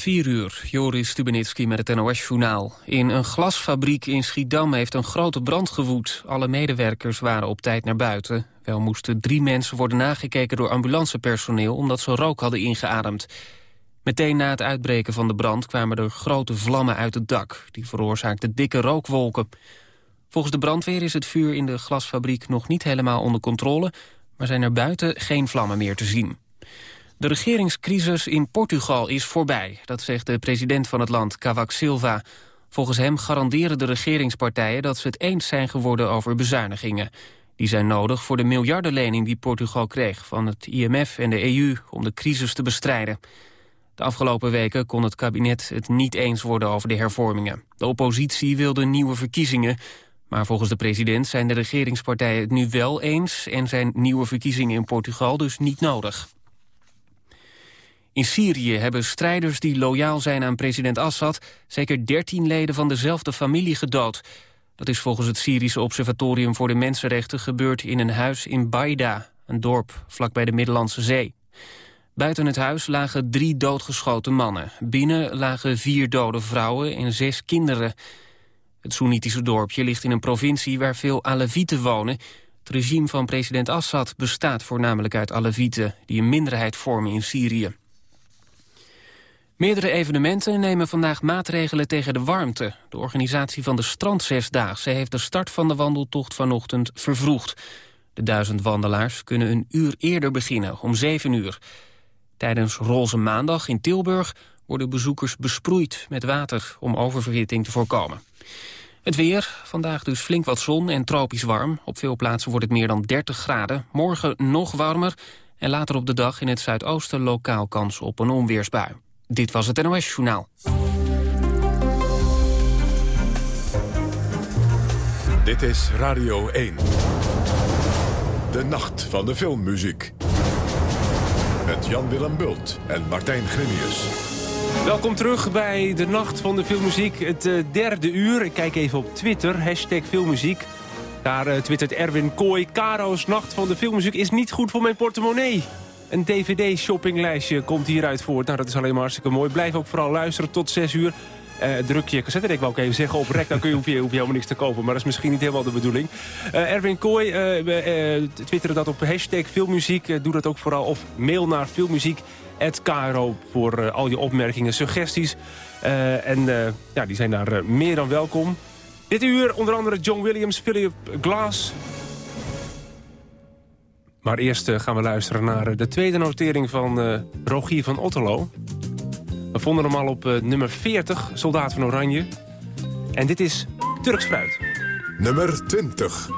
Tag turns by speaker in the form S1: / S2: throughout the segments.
S1: 4 uur, Joris Stubenitski met het NOS-journaal. In een glasfabriek in Schiedam heeft een grote brand gewoed. Alle medewerkers waren op tijd naar buiten. Wel moesten drie mensen worden nagekeken door ambulancepersoneel... omdat ze rook hadden ingeademd. Meteen na het uitbreken van de brand kwamen er grote vlammen uit het dak. Die veroorzaakten dikke rookwolken. Volgens de brandweer is het vuur in de glasfabriek nog niet helemaal onder controle... maar zijn er buiten geen vlammen meer te zien. De regeringscrisis in Portugal is voorbij, dat zegt de president van het land, Cavaco Silva. Volgens hem garanderen de regeringspartijen dat ze het eens zijn geworden over bezuinigingen. Die zijn nodig voor de miljardenlening die Portugal kreeg van het IMF en de EU om de crisis te bestrijden. De afgelopen weken kon het kabinet het niet eens worden over de hervormingen. De oppositie wilde nieuwe verkiezingen, maar volgens de president zijn de regeringspartijen het nu wel eens en zijn nieuwe verkiezingen in Portugal dus niet nodig. In Syrië hebben strijders die loyaal zijn aan president Assad... zeker 13 leden van dezelfde familie gedood. Dat is volgens het Syrische Observatorium voor de Mensenrechten... gebeurd in een huis in Baida, een dorp vlakbij de Middellandse Zee. Buiten het huis lagen drie doodgeschoten mannen. Binnen lagen vier dode vrouwen en zes kinderen. Het Soenitische dorpje ligt in een provincie waar veel Alevieten wonen. Het regime van president Assad bestaat voornamelijk uit Alevieten... die een minderheid vormen in Syrië. Meerdere evenementen nemen vandaag maatregelen tegen de warmte. De organisatie van de Strandzesdaagse heeft de start van de wandeltocht vanochtend vervroegd. De duizend wandelaars kunnen een uur eerder beginnen, om zeven uur. Tijdens Roze Maandag in Tilburg worden bezoekers besproeid met water... om oververhitting te voorkomen. Het weer, vandaag dus flink wat zon en tropisch warm. Op veel plaatsen wordt het meer dan 30 graden. Morgen nog warmer en later op de dag in het zuidoosten lokaal kans op een onweersbui. Dit was het NOS Journaal.
S2: Dit is Radio 1. De nacht van de filmmuziek. Met Jan-Willem Bult en Martijn Grimius.
S3: Welkom terug bij de Nacht van de Filmmuziek, het uh, derde uur. Ik kijk even op Twitter, hashtag filmmuziek. Daar uh, twittert Erwin Kooi, Karo's Nacht van de Filmmuziek is niet goed voor mijn portemonnee. Een dvd-shoppinglijstje komt hieruit voort. Nou, dat is alleen maar hartstikke mooi. Blijf ook vooral luisteren tot 6 uur. Uh, druk je cassette, ik wou ook even zeggen, op rek, dan kun je, hoef, je, hoef je helemaal niks te kopen. Maar dat is misschien niet helemaal de bedoeling. Uh, Erwin Kooi, uh, twitteren dat op hashtag filmmuziek. doe dat ook vooral. Of mail naar filmmuziek.kro voor al je opmerkingen, suggesties. en ja, die zijn daar meer dan welkom. Dit uur onder andere John Williams, Philip Glass, maar eerst eh, gaan we luisteren naar eh, de tweede notering van uh, Rogier van Otterlo. We vonden hem al op nummer 40, Soldaat van Oranje. En dit is Turks fruit.
S2: Nummer 20.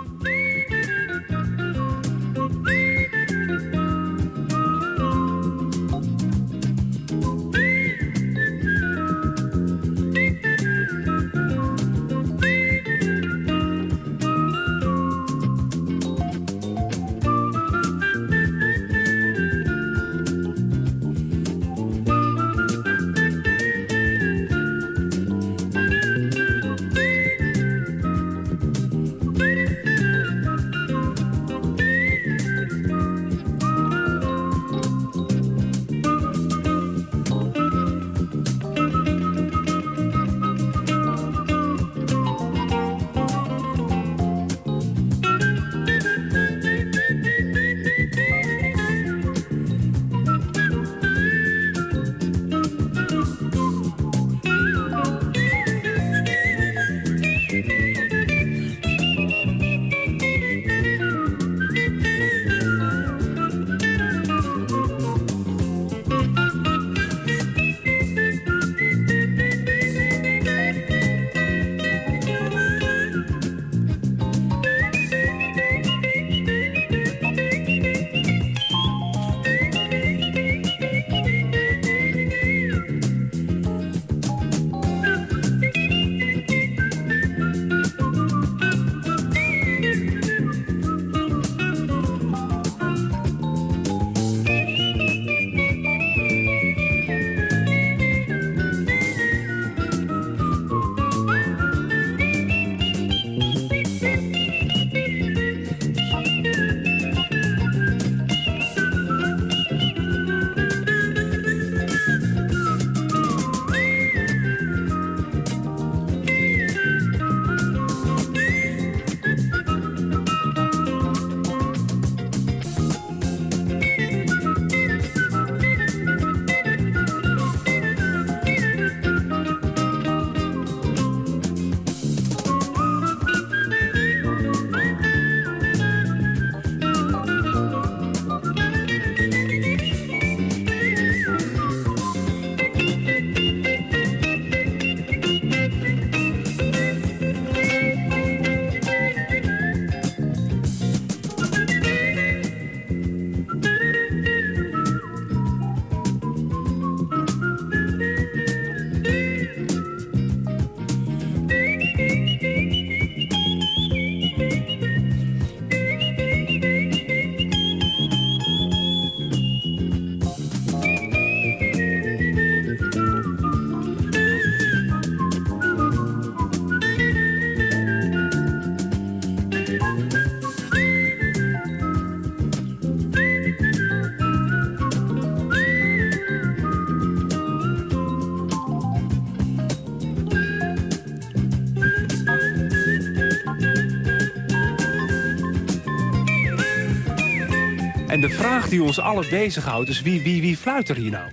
S3: Die ons allen bezighoudt is wie, wie, wie fluit er hier nou?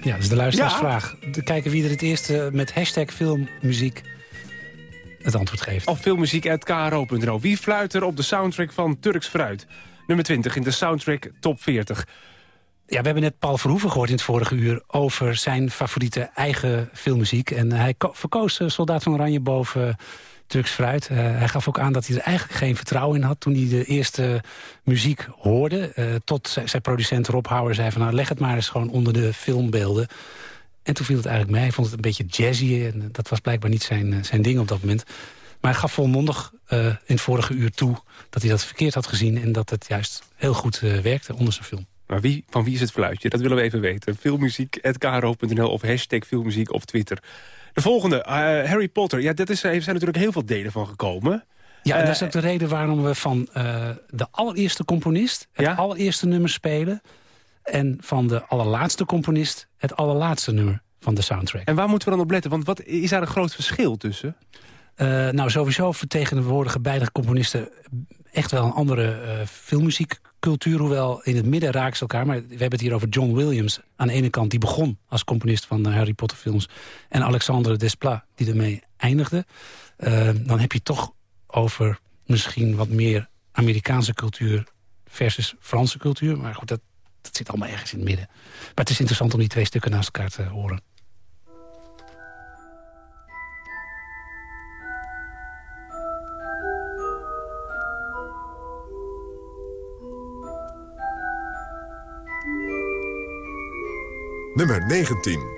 S4: Ja, dat is de luisteraarsvraag. Ja. Kijken wie er het eerste met hashtag filmmuziek het antwoord geeft.
S3: Of filmmuziek.kro.nl. Wie fluit er op de soundtrack van Turks Fruit? Nummer 20 in de soundtrack Top 40.
S4: Ja, we hebben net Paul Verhoeven gehoord in het vorige uur... over zijn favoriete eigen filmmuziek. En hij verkoos Soldaat van Oranje boven Turks Fruit. Uh, hij gaf ook aan dat hij er eigenlijk geen vertrouwen in had... toen hij de eerste muziek hoorde. Uh, tot zijn producent Rob Hauer zei van... nou, leg het maar eens gewoon onder de filmbeelden. En toen viel het eigenlijk mee. Hij vond het een beetje jazzy. En dat was blijkbaar niet zijn, eh, zijn ding op dat moment. Maar hij gaf volmondig in het vorige uur toe... dat hij dat verkeerd had gezien... en dat het juist heel goed werkte onder zijn film.
S3: Maar wie, van wie is het fluitje? Dat willen we even weten. Filmmuziek.kro.nl of hashtag filmmuziek op Twitter. De volgende, uh, Harry Potter. Ja, dat is, er zijn natuurlijk heel veel delen van gekomen.
S4: Ja, en dat is ook de reden waarom we van de allereerste componist... het ja? allereerste nummer spelen... en van de allerlaatste componist het allerlaatste nummer van de soundtrack.
S3: En waar moeten we dan op letten? Want wat is daar een groot verschil tussen?
S4: Uh, nou, sowieso vertegenwoordigen beide componisten echt wel een andere uh, filmmuziekcultuur. Hoewel in het midden raken ze elkaar. Maar we hebben het hier over John Williams aan de ene kant. Die begon als componist van de Harry Potter films. En Alexandre Desplat die ermee eindigde. Uh, dan heb je toch over misschien wat meer Amerikaanse cultuur versus Franse cultuur. Maar goed, dat, dat zit allemaal ergens in het midden. Maar het is interessant om die twee stukken naast elkaar te horen.
S2: Nummer 19.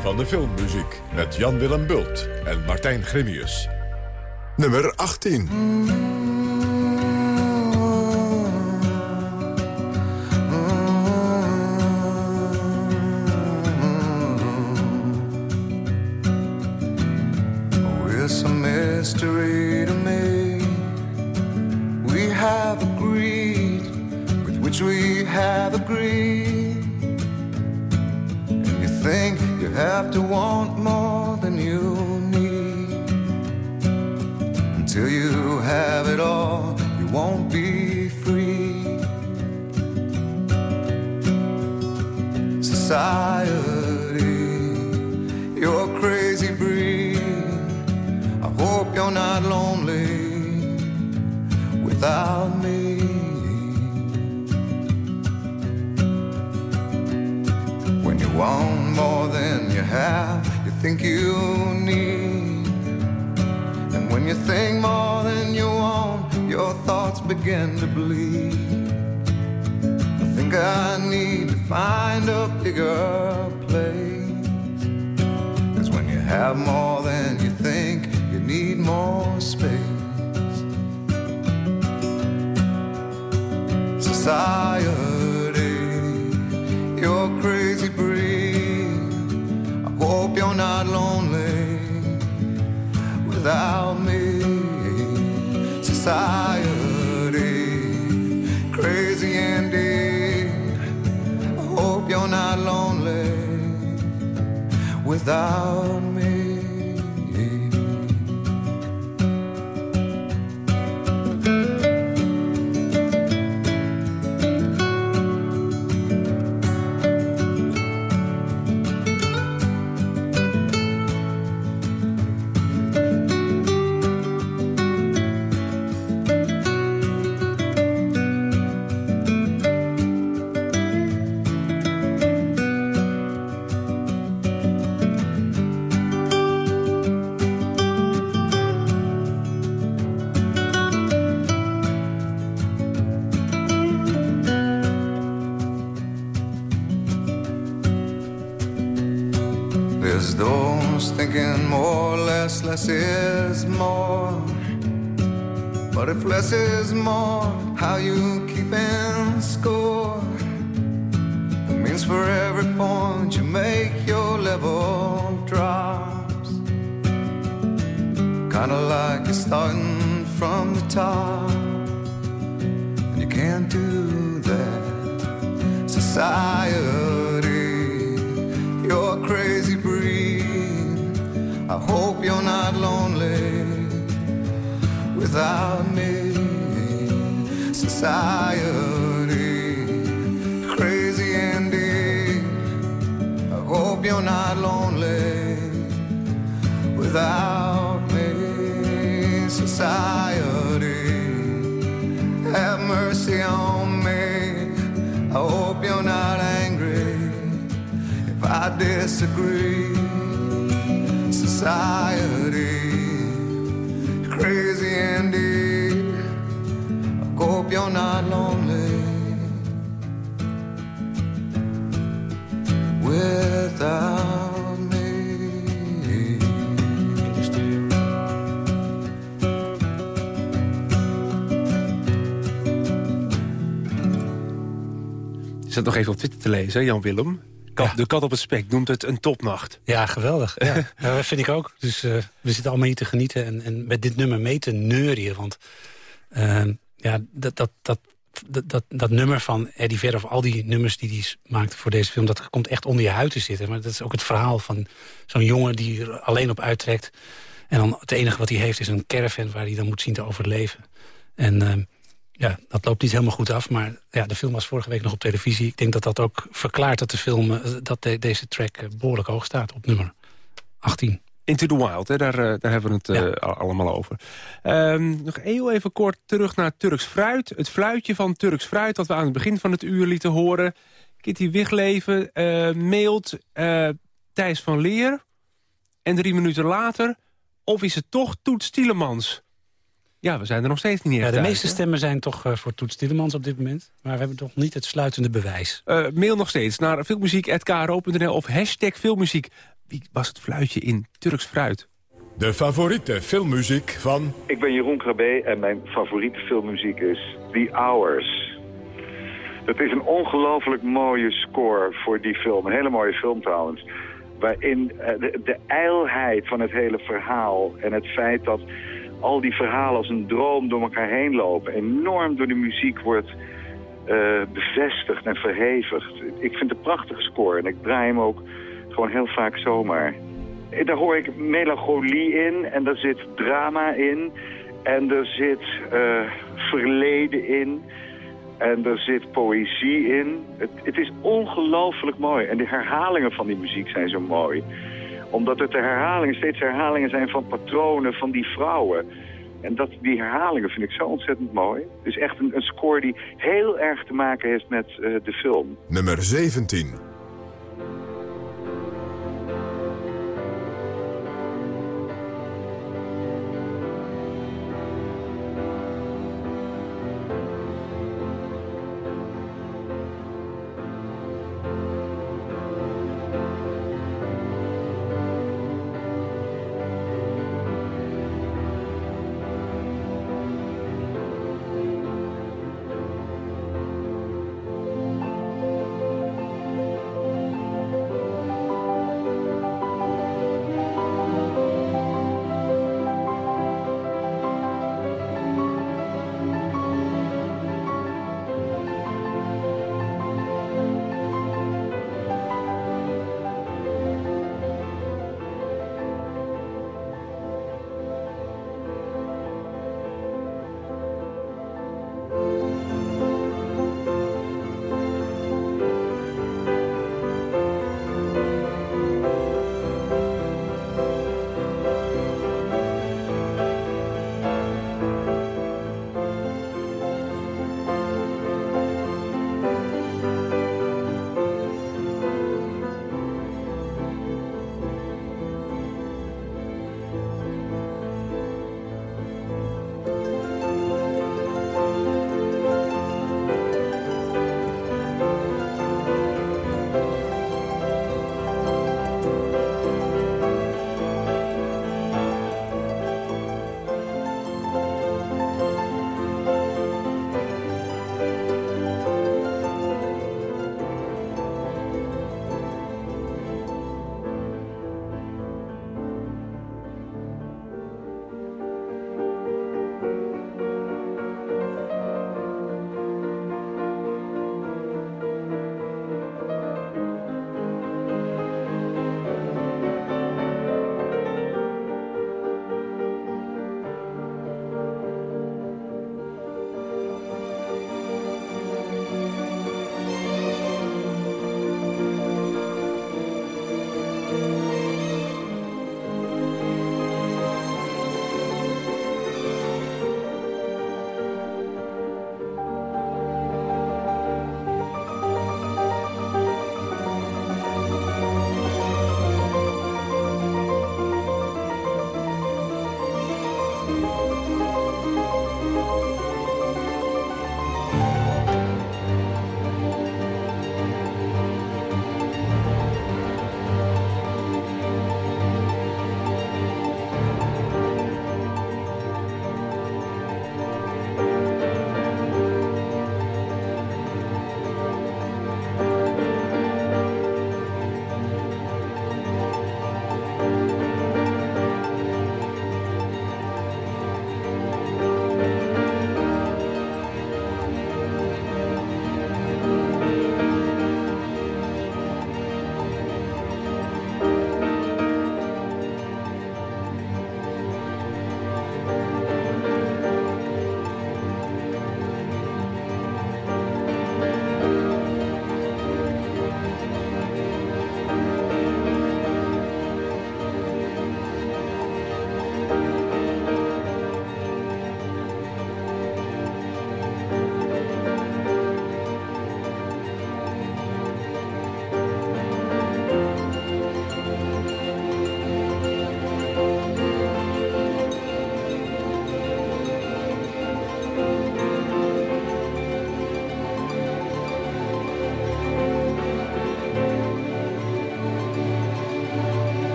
S2: Van de Filmmuziek met Jan Willem Bult en Martijn Grimius. Nummer 18.
S5: Less is more. But if less is more, how you keeping score? It means for every point you make, your level drops. Kinda like you're starting from the top, and you can't do that. Society, without me. Society, crazy indeed. I hope you're not lonely without me. Society, have mercy on me. I hope you're not angry if I disagree. Society, hope you're not lonely without me.
S3: Is dat nog even op Twitter te lezen, Jan Willem? Kat,
S4: Ja.
S3: De kat op het spek noemt het een topnacht.
S4: Ja, geweldig. Ja. Ja, dat vind ik ook. Dus eh, we zitten allemaal hier te genieten en, en met dit nummer mee te neurien. Want eh, ja, dat, dat, dat, dat, dat, nummer van Eddie Vedder... of al die nummers die hij maakte voor deze film... dat komt echt onder je huid te zitten. Maar dat is ook het verhaal van zo'n jongen die er alleen op uittrekt. En dan het enige wat hij heeft is een caravan... waar hij dan moet zien te overleven. En eh, ja, dat loopt niet helemaal goed af. Maar ja, de film was vorige week nog op televisie. Ik denk dat dat ook verklaart dat de film... eh, dat de- deze track eh, behoorlijk hoog staat op nummer 18.
S3: Into the Wild, hè? Daar, eh, daar hebben we het eh,
S4: Ja.
S3: al- allemaal over. Ehm, nog heel even kort terug naar Turks Fruit. Het fluitje van Turks Fruit dat we aan het begin van het uur lieten horen. Kitty Wigleven eh, mailt Thijs van Leer. En drie minuten later, of is het toch Toet Stielemans? Ja, we zijn er nog steeds niet
S4: Ja,
S3: echt
S4: de
S3: uit,
S4: meeste stemmen zijn toch voor Toets Tielemans op dit moment. Maar we hebben toch niet het sluitende bewijs.
S3: Mail nog steeds naar filmmuziek.kro.nl of hashtag filmmuziek. Wie was het fluitje in Turks Fruit?
S2: De favoriete filmmuziek van...
S6: Ik ben Jeroen Krabbe en mijn favoriete filmmuziek is The Hours. Het is een ongelooflijk mooie score voor die film. Een hele mooie film trouwens. Waarin eh, de, de ijlheid van het hele verhaal en het feit dat al die verhalen als een droom door elkaar heen lopen. Enorm door de muziek wordt uh, bevestigd en verhevigd. Ik vind het een prachtige score en ik draai hem ook gewoon heel vaak zomaar. Daar hoor ik melancholie in en daar zit drama in. En er zit uh, verleden in. En er zit poëzie in. Het, het is ongelooflijk mooi. En de herhalingen van die muziek zijn zo mooi. Omdat het de herhalingen, steeds herhalingen zijn van patronen van die vrouwen. En dat, die herhalingen vind ik zo ontzettend mooi. Het is echt een, een score die heel erg te maken heeft met uh, de film.
S2: Nummer 17.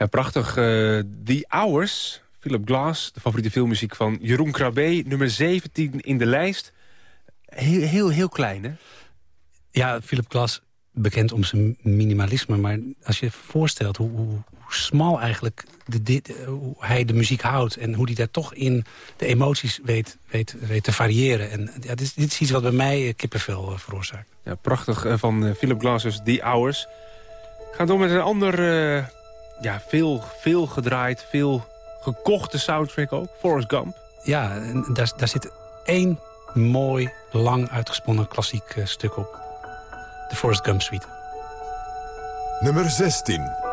S3: Ja, prachtig. Uh, The Hours, Philip Glass, de favoriete filmmuziek van Jeroen Krabbe. Nummer 17 in de lijst. Heel, heel, heel klein, hè?
S4: Ja, Philip Glass, bekend om zijn minimalisme. Maar als je je voorstelt hoe, hoe, hoe smal eigenlijk de, hoe hij de muziek houdt... en hoe hij daar toch in de emoties weet, weet, weet te variëren. En ja, dit, dit is iets wat bij mij kippenvel uh, veroorzaakt.
S3: Ja, prachtig van Philip Glass, dus The Hours. Gaan door met een ander ja, veel, veel gedraaid, veel gekochte soundtrack ook. Forrest Gump.
S4: Ja, daar, daar zit één mooi, lang uitgesponnen klassiek uh, stuk op. De Forrest Gump Suite.
S2: Nummer 16.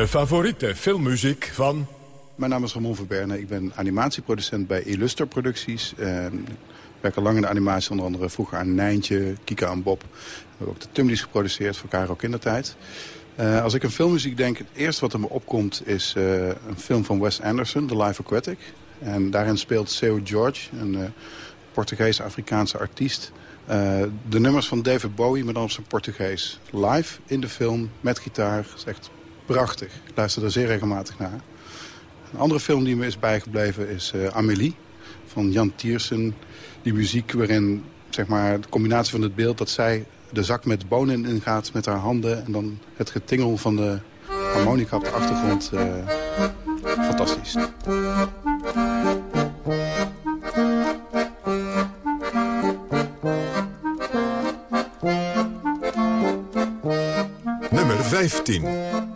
S2: De favoriete filmmuziek van...
S7: Mijn naam is Ramon Verberne. Ik ben animatieproducent bij Illuster Producties. ik werk al lang in de animatie, onder andere vroeger aan Nijntje, Kika en Bob. We hebben ook de Tumblies geproduceerd voor Caro Kindertijd. Uh, als ik aan filmmuziek denk, het eerste wat er me opkomt is uh, een film van Wes Anderson, The Life Aquatic. En daarin speelt Seu George, een uh, Portugese Afrikaanse artiest. de nummers van David Bowie, maar dan op zijn Portugees. Live in de film, met gitaar, is echt prachtig. Ik luister er zeer regelmatig naar. Een andere film die me is bijgebleven is Amélie van Jan Tiersen. Die muziek waarin zeg maar, de combinatie van het beeld dat zij de zak met bonen ingaat met haar handen... en dan het getingel van de harmonica op de achtergrond. Uh, fantastisch.
S2: Nummer 15.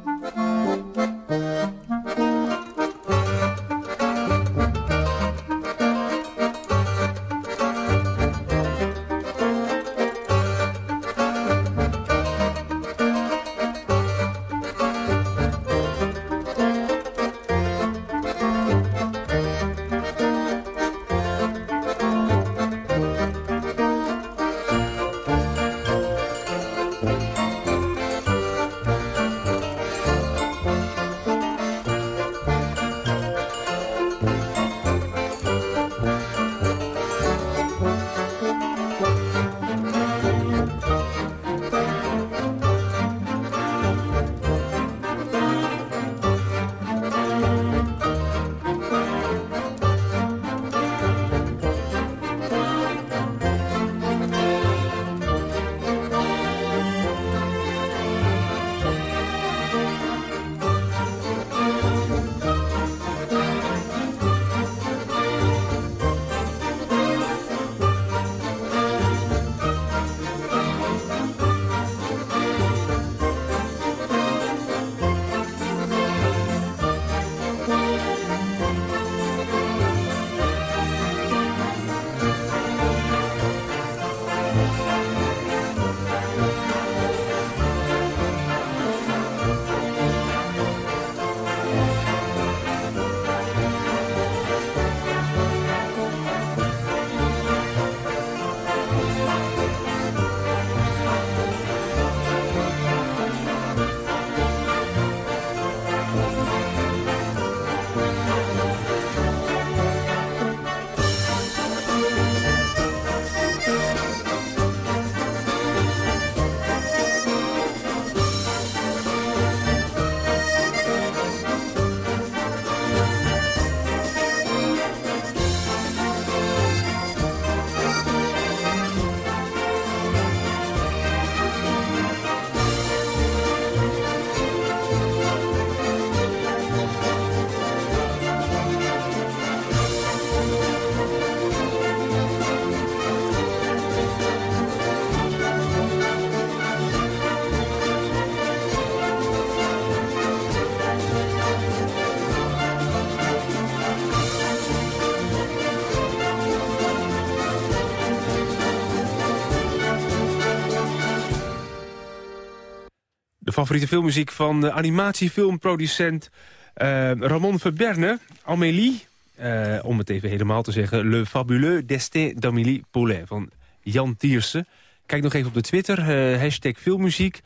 S3: Favoriete filmmuziek van de animatiefilmproducent uh, Ramon Verberne. Amélie, uh, om het even helemaal te zeggen... Le Fabuleux Destin d'Amélie Poulain van Jan Tiersen. Kijk nog even op de Twitter, uh, hashtag filmmuziek.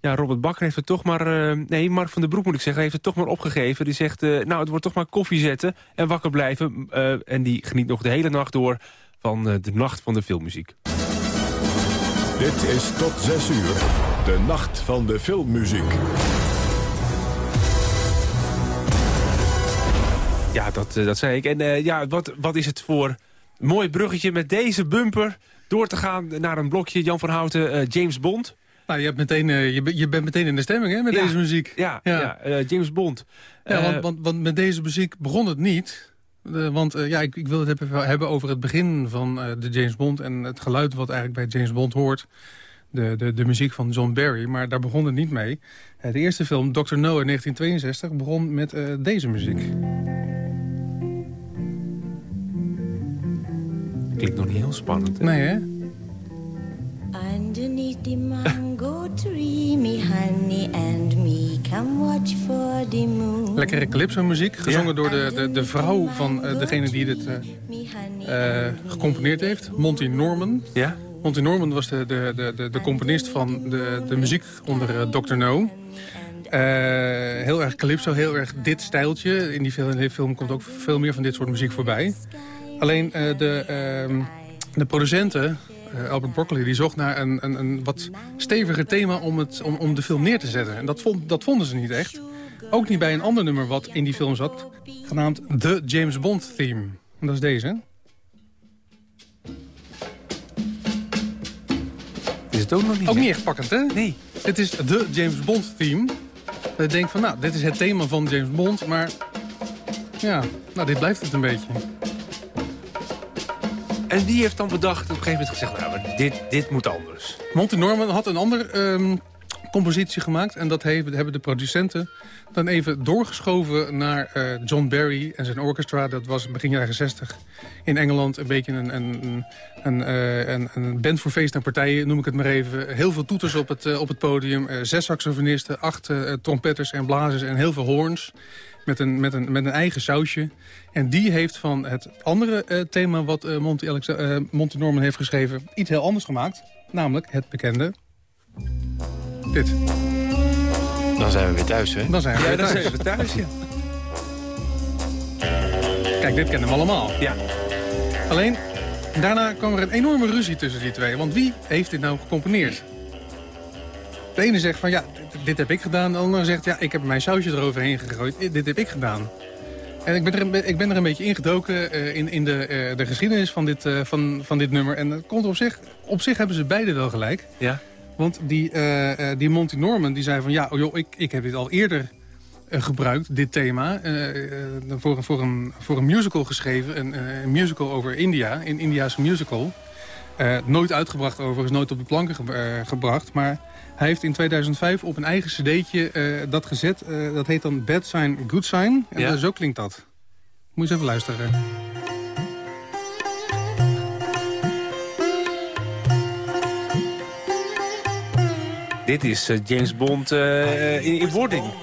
S3: Ja, Robert Bakker heeft het toch maar... nee, Mark van der Broek moet ik zeggen, heeft het toch maar opgegeven. Die zegt, nou, het wordt toch maar koffie zetten en wakker blijven. en die geniet nog de hele nacht door van de nacht van de filmmuziek.
S2: Dit is tot 6 uur, de nacht van de filmmuziek.
S3: Ja, dat, eh, dat zei ik. En uh, ja, wat, wat is het voor mooi bruggetje met deze bumper... door te gaan naar een blokje Jan van Houten, uh, James Bond...
S8: Nou, je, hebt meteen, uh, je, je, bent meteen in de stemming hè, met deze muziek.
S3: Ja, ja. ja James Bond.
S8: Ja, want, want, want, met deze muziek begon het niet. want ja, ik, ik, wil het even hebben over het begin van de James Bond... en het geluid wat eigenlijk bij James Bond hoort de, de, de muziek van John Barry. Maar daar begon het niet mee. De eerste film, Dr. No in 1962, begon met uh, deze muziek.
S3: Klinkt nog niet heel spannend. Hè?
S8: Nee, hè?
S9: Underneath the mango tree, me honey and me come watch for the moon.
S8: Lekkere calypso-muziek, gezongen door de, de, de vrouw van uh, degene die dit uh, uh, gecomponeerd heeft, Monty Norman.
S3: Ja?
S8: Monty Norman was de, de, de, de, componist van de, de muziek onder Dr. No. heel erg calypso, heel erg dit stijltje. In die film, in die film komt ook veel meer van dit soort muziek voorbij. Alleen de, ehm, de producenten, Albert Broccoli, die zocht naar een, een, een, wat steviger thema om, het, om, om de film neer te zetten. En dat, vond, dat vonden ze niet echt. Ook niet bij een ander nummer wat in die film zat, genaamd The James Bond Theme. En dat is deze.
S3: Het ook nog niet?
S8: Ook niet echt pakkend, hè?
S3: Nee.
S8: Het is The James Bond Theme. Dat je denkt van, nou, dit is het thema van James Bond, maar... Ja, nou, dit blijft het een beetje.
S3: En wie heeft dan bedacht, op een gegeven moment gezegd... nou, maar dit, dit moet anders?
S8: Monty Norman had een andere um, compositie gemaakt... en dat heeft, hebben de producenten dan even doorgeschoven naar uh, John Barry en zijn orchestra. Dat was begin jaren 60 in Engeland een beetje een, een, een, uh, een, een band voor feest en partijen, noem ik het maar even. Heel veel toeters op het, uh, op het podium, zes saxofonisten, acht trompetters en blazers en heel veel hoorns met een, met een, met een eigen sausje. En die heeft van het andere thema wat Monty, Monty Norman heeft geschreven... iets heel anders gemaakt. Namelijk het bekende... Dit.
S10: Dan zijn we weer thuis, hè?
S8: Dan zijn we
S3: ja,
S8: weer thuis.
S3: dan zijn we thuis, ja.
S8: Kijk, dit kennen we allemaal.
S3: Ja.
S8: Alleen, daarna kwam er een enorme ruzie tussen die twee. Want wie heeft dit nou gecomponeerd? De ene zegt van, ja, dit heb ik gedaan. De andere zegt, ja, ik heb mijn sausje eroverheen gegooid. Dit heb ik gedaan. En ik ben er een, ik ben er een beetje ingedoken uh, in, in de, uh, de geschiedenis van dit, uh, van, van dit nummer. En dat komt op zich, op zich hebben ze beide wel gelijk.
S3: Ja.
S8: Want die, die Monty Norman die zei van, ja, oh joh, ik, ik heb dit al eerder gebruikt, dit thema. voor, voor, een, voor een musical geschreven, een, een musical over India, een India's musical. nooit uitgebracht overigens, nooit op de planken ge gebracht, maar... Hij heeft in 2005 op een eigen cd'tje uh, dat gezet. Uh, dat heet dan Bad Sign, Good Sign. En
S3: Ja.
S8: zo klinkt dat. Moet je eens even luisteren.
S3: Dit is eh, James Bond eh, in, in wording.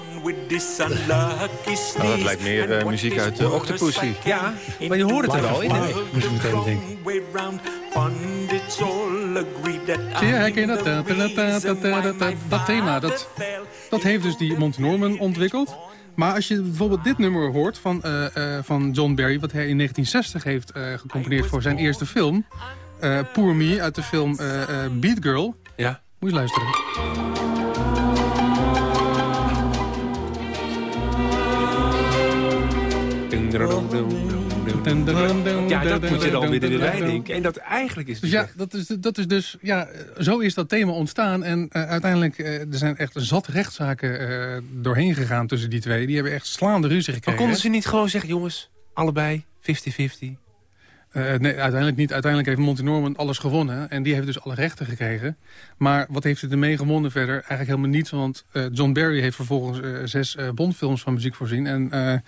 S10: Nou, dat lijkt meer eh, muziek uit uh, Octopussy.
S3: Ja, maar je hoort het er wel in.
S4: Moest ik meteen denken.
S8: Zie je, herken je dat? Dat thema, dat, dat heeft dus die Monty Norman ontwikkeld. Maar als je bijvoorbeeld dit nummer hoort van, eh, eh, van John Barry... wat hij in 1960 heeft eh, gecomponeerd voor zijn eerste film... eh Poor Me uit de film eh, eh, Beat Girl... Moet je luisteren.
S3: Ja, dat moet je dan weer erbij denken. En dat eigenlijk is
S8: Dus ja, dat is, dat is dus, ja, zo is dat thema ontstaan. En uh, uiteindelijk, uh, er zijn echt zat rechtszaken uh, doorheen gegaan tussen die twee. Die hebben echt slaande ruzie
S3: Maar
S8: gekregen.
S3: konden ze niet gewoon zeggen, jongens, allebei 50-50?
S8: Uh, nee, uiteindelijk niet. Uiteindelijk heeft Monty Norman alles gewonnen. En die heeft dus alle rechten gekregen. Maar wat heeft hij ermee gewonnen verder? Eigenlijk helemaal niets. Want uh, John Barry heeft vervolgens uh, zes Bondfilms van muziek voorzien. En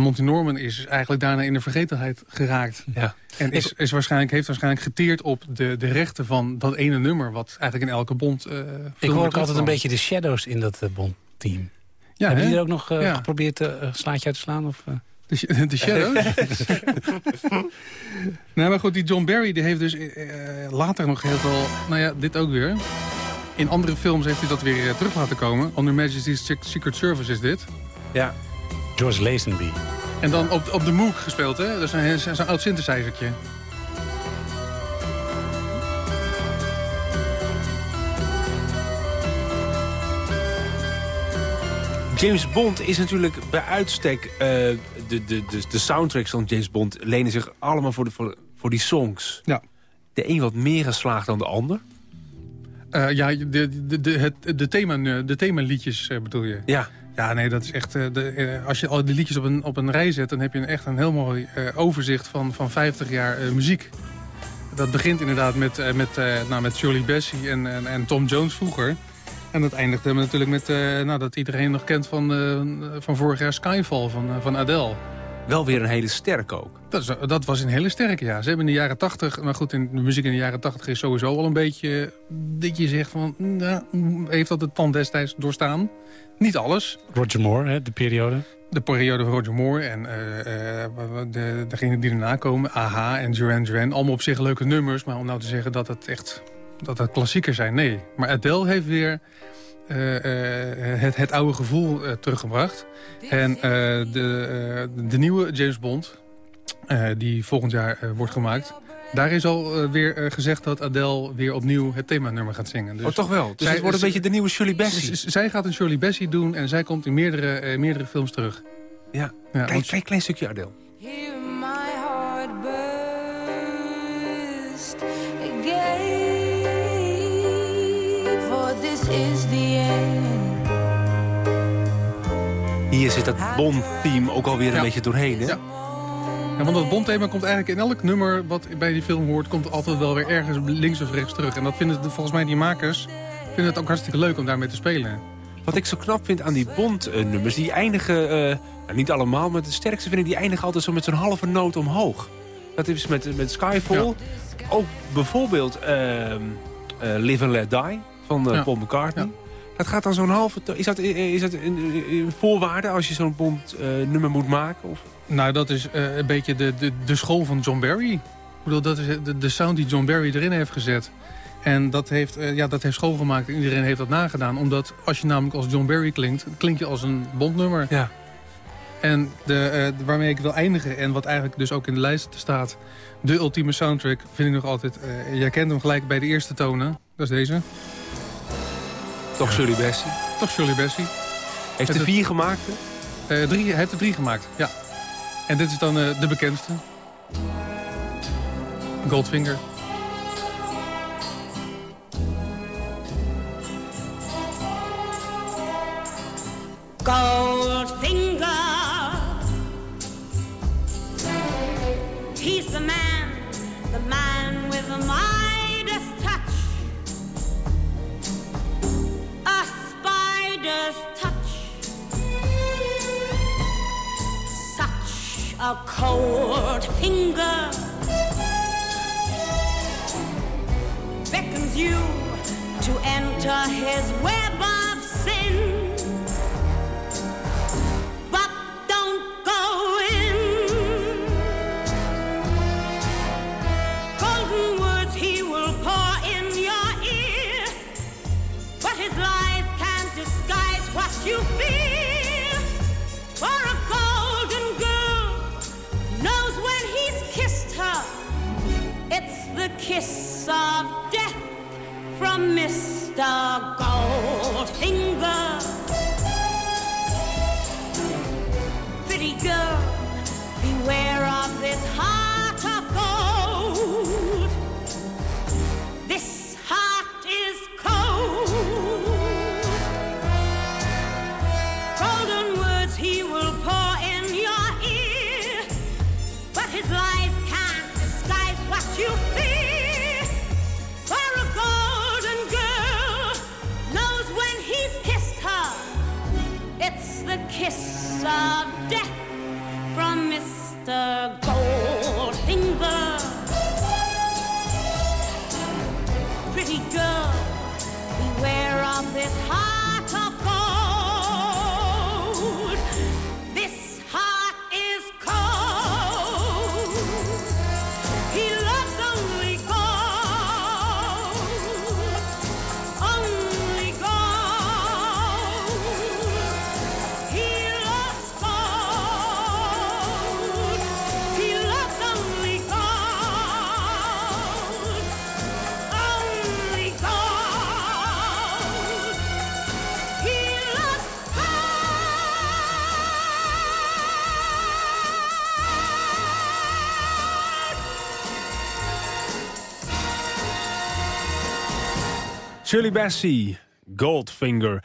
S8: Monty Norman is eigenlijk daarna in de vergetelheid geraakt.
S3: Ja.
S8: En is, is waarschijnlijk, heeft waarschijnlijk geteerd op de, de rechten van dat ene nummer... wat eigenlijk in elke Bond film
S4: Ik hoor ook altijd een beetje de shadows in dat Bond-team.
S8: Ja,
S4: Hebben jullie er ook nog
S8: Ja.
S4: geprobeerd een slaatje uit te slaan? Of,
S8: De, de Shadows? nou, maar goed, die John Barry die heeft dus eh, later nog heel veel... Nou ja, dit ook weer. In andere films heeft hij dat weer eh, terug laten komen. Under Majesty's Secret Service is dit.
S3: Ja.
S4: George Lazenby.
S8: En dan op, op de Moog gespeeld, hè? Dat is een- zo'n oud synthesizertje.
S3: James Bond is natuurlijk bij uitstek... eh, de, de, de, de soundtracks van James Bond lenen zich allemaal voor, de, voor, voor die songs.
S8: Ja.
S3: De een wat meer geslaagd dan de ander.
S8: Eh, ja, de, de, de, het, de, thema, de themaliedjes eh, bedoel je?
S3: Ja.
S8: Ja, nee, dat is echt... eh, de, eh, als je al die liedjes op een, op een rij zet... dan heb je echt een heel mooi eh, overzicht van, van 50 jaar eh, muziek. Dat begint inderdaad met, eh, met, eh, nou, met Shirley Bassey en, en, en Tom Jones vroeger. En dat eindigde natuurlijk met... eh, nou, dat iedereen nog kent van, eh, van vorig jaar Skyfall van, eh, van Adele.
S3: wel weer een hele sterke ook.
S11: Dat, is, dat was een hele sterke, ja. Ze hebben in de jaren tachtig... Maar goed, in de muziek in de jaren tachtig is sowieso al een beetje... dat je zegt van... Nou, heeft dat het tand destijds doorstaan? Niet alles.
S4: Roger Moore, hè, de periode.
S11: De periode van Roger Moore en uh, de, degenen die erna komen... AHA en Duran Duran, allemaal op zich leuke nummers... maar om nou te zeggen dat het echt dat het klassiekers zijn, nee. Maar Adele heeft weer uh, uh, het, het oude gevoel uh, teruggebracht. En de, de nieuwe James Bond, die volgend jaar wordt gemaakt... Daar is al weer gezegd dat Adele weer opnieuw het themanummer gaat zingen.
S3: Dus oh, toch wel? Dus zij, het wordt een beetje de nieuwe Shirley Bassey.
S11: Zij gaat een Shirley Bassey doen en zij komt in meerdere, meerdere films terug.
S3: Ja, ja klein, klein, klein stukje Adele. Hier zit het Bond-theme ook alweer een beetje doorheen, hè?
S11: Ja. ja want dat Bond-thema komt eigenlijk in elk nummer wat bij die film hoort... komt altijd wel weer ergens links of rechts terug. En dat vinden volgens mij die makers vinden het ook hartstikke leuk om daarmee te spelen.
S3: Wat ik zo knap vind aan die Bond-nummers, die eindigen... Uh, niet allemaal, maar de sterkste vind ik... die eindigen altijd zo met zo'n halve noot omhoog. Dat is met, met Skyfall. Ook bijvoorbeeld uh, uh, Live and Let Die van uh, Paul McCartney. Dat gaat dan zo'n halve... Is dat, is dat een, voorwaarde als je zo'n bond uh, nummer moet maken? Of?
S11: Nou, dat is uh, een beetje de, de, de school van John Barry. Ik bedoel, dat is de, de sound die John Barry erin heeft gezet. En dat heeft, ja, dat heeft school gemaakt en iedereen heeft dat nagedaan. Omdat als je namelijk als John Barry klinkt, klink je als een bondnummer.
S3: Ja.
S11: En de, uh, waarmee ik wil eindigen, en wat eigenlijk dus ook in de lijst staat... de ultieme soundtrack, vind ik nog altijd... Uh, jij kent hem gelijk bij de eerste tonen. Dat is deze.
S3: Toch Shirley Bassey?
S11: Toch Shirley Bassey.
S3: Heeft er vier gemaakt?
S11: Uh, drie, hij heeft er drie gemaakt, ja. En dit is dan uh, de bekendste. Goldfinger. Goldfinger cold finger beckons you to enter his web Mr. Goldfinger. sound.
S3: Shirley Bassey, Goldfinger.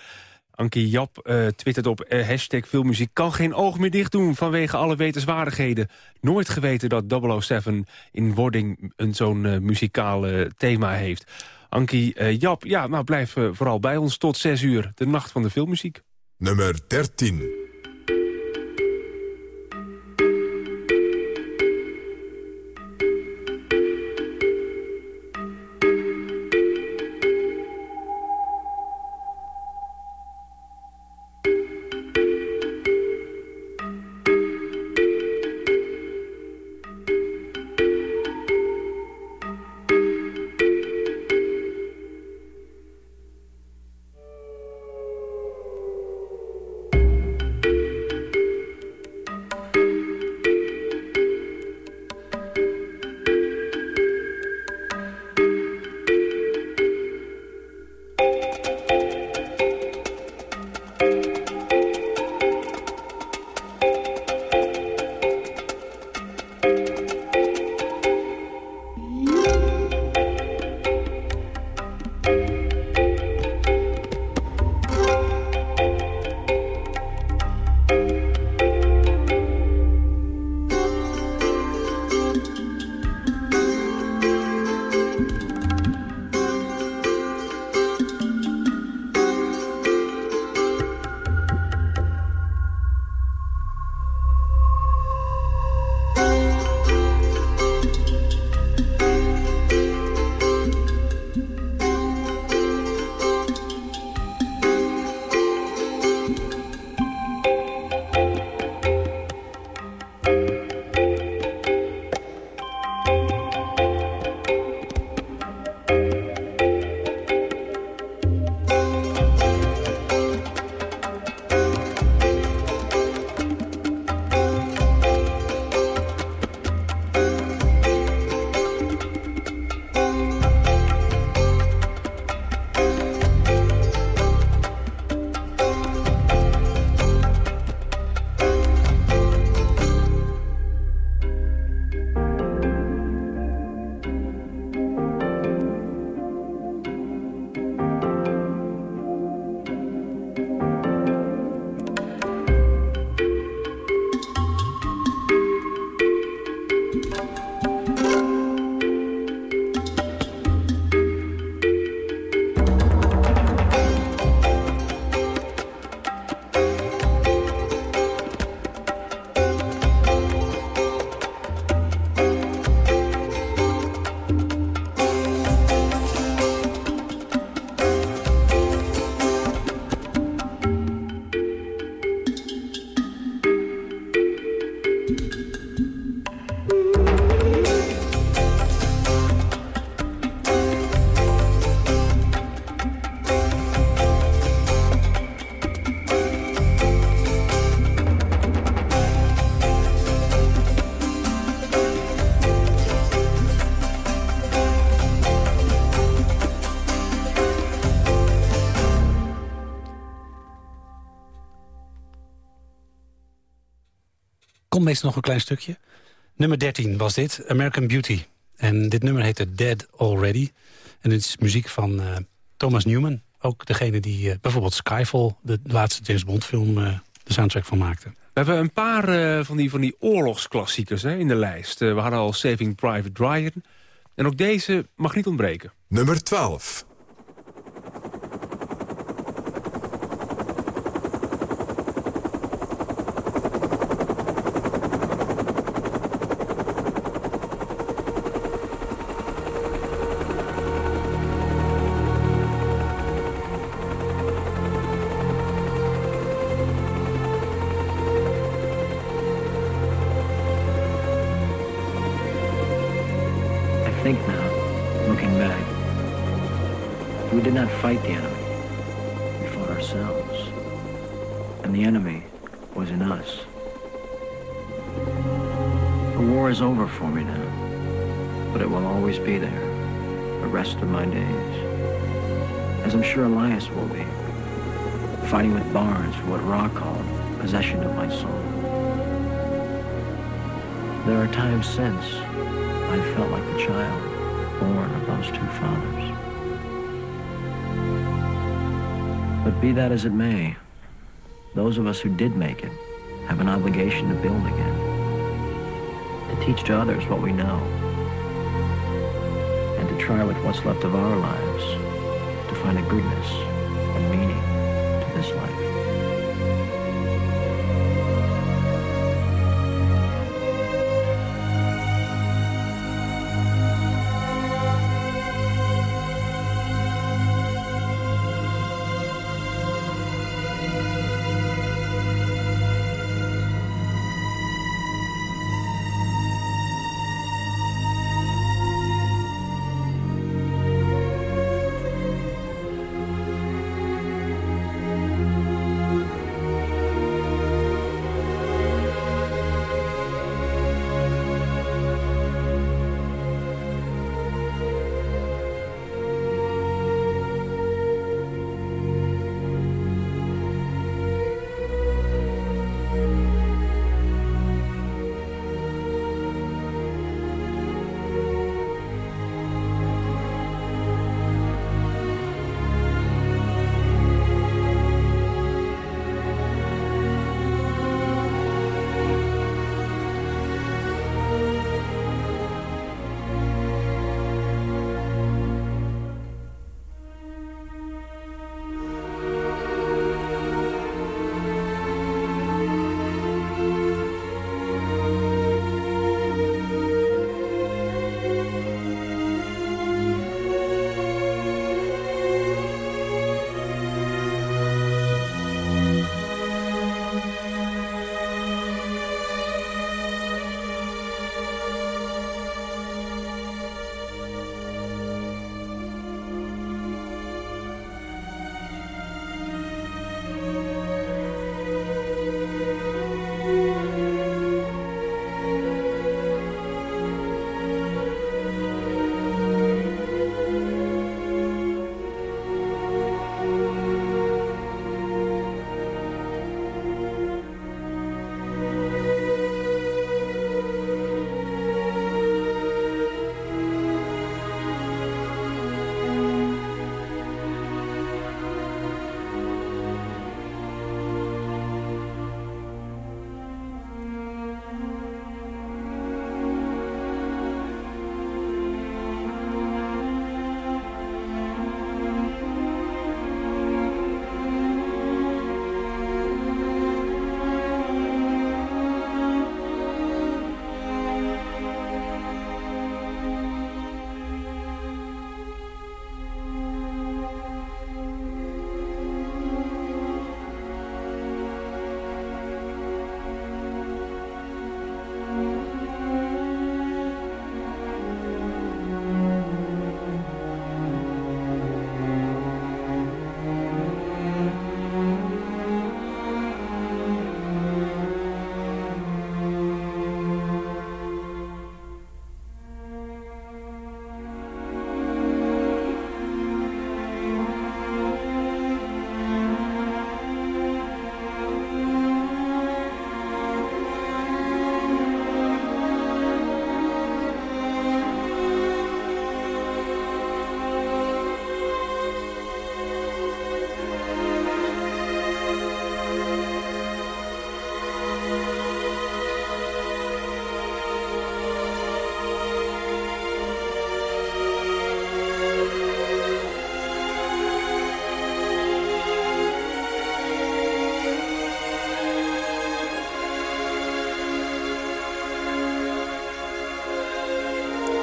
S3: Ankie Jap uh, twittert op uh, hashtag filmmuziek... kan geen oog meer dicht doen vanwege alle wetenswaardigheden. Nooit geweten dat 007 in wording een zo'n uh, muzikale thema heeft. Ankie Jap, ja, nou blijf vooral bij ons tot 6 uur. De nacht van de filmmuziek.
S2: Nummer 13.
S4: Meestal nog een klein stukje. Nummer 13 was dit, American Beauty. En dit nummer heette Dead Already. En dit is muziek van uh, Thomas Newman. Ook degene die uh, bijvoorbeeld Skyfall, de laatste James Bond film, uh, de soundtrack van maakte.
S3: We hebben een paar van, die, van die oorlogsklassiekers hè, in de lijst. we hadden al Saving Private Ryan. En ook deze mag niet ontbreken.
S2: Nummer 12.
S12: Rest of my days. As I'm sure Elias will be, fighting with Barnes for what Ra called possession of my soul. There are times since I've felt like the child born of those two fathers. But be that as it may, those of us who did make it have an obligation to build again, to teach to others what we know, try with what's left of our lives to find a goodness and meaning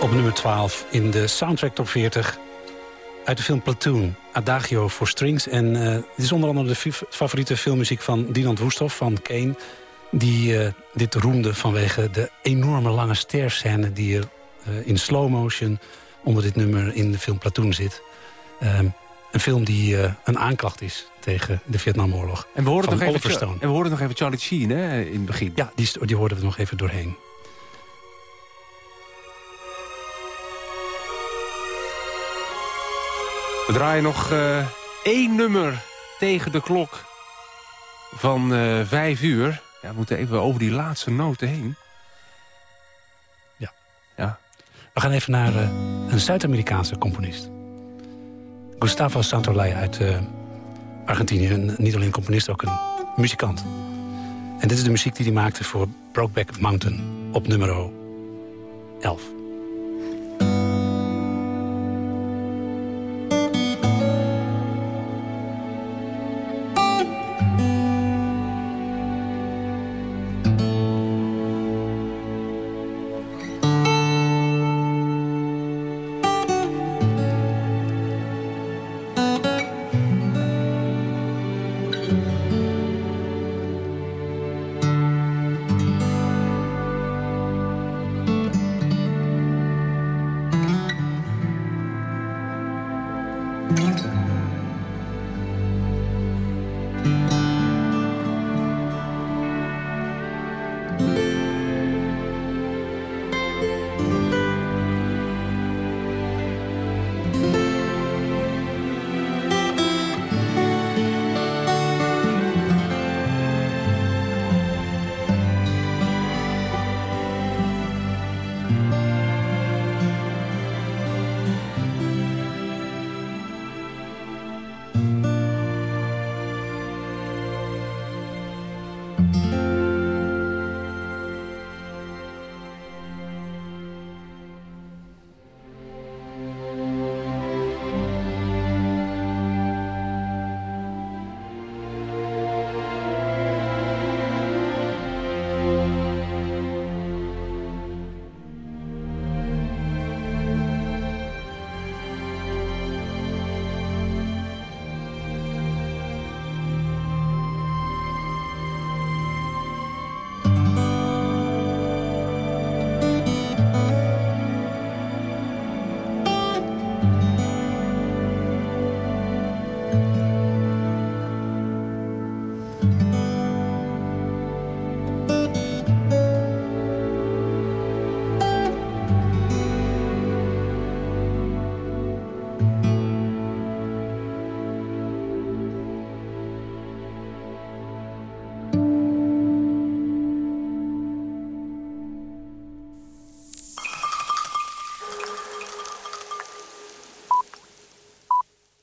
S4: Op nummer 12 in de soundtrack top 40 uit de film Platoon, Adagio for Strings. En uh, dit is onder andere de favoriete filmmuziek van Dinant Woesthoff van Kane... die uh, dit roemde vanwege de enorme lange sterfscène... die er uh, in slow motion onder dit nummer in de film Platoon zit. Um, een film die een aanklacht is tegen de Vietnamoorlog.
S3: En we hoorden, nog
S4: even,
S3: Stone. en we hoorden nog even Charlie Sheen hè, in het begin.
S4: Ja, die, die hoorden we nog even doorheen.
S3: We draaien nog uh, één nummer tegen de klok van uh, vijf uur. Ja, we moeten even over die laatste noten heen.
S4: Ja.
S3: ja.
S4: We gaan even naar uh, een Zuid-Amerikaanse componist. Gustavo Santaolalla uit Argentinië. Een, niet alleen componist, ook een muzikant. En dit is de muziek die hij maakte voor Brokeback Mountain op nummer 11.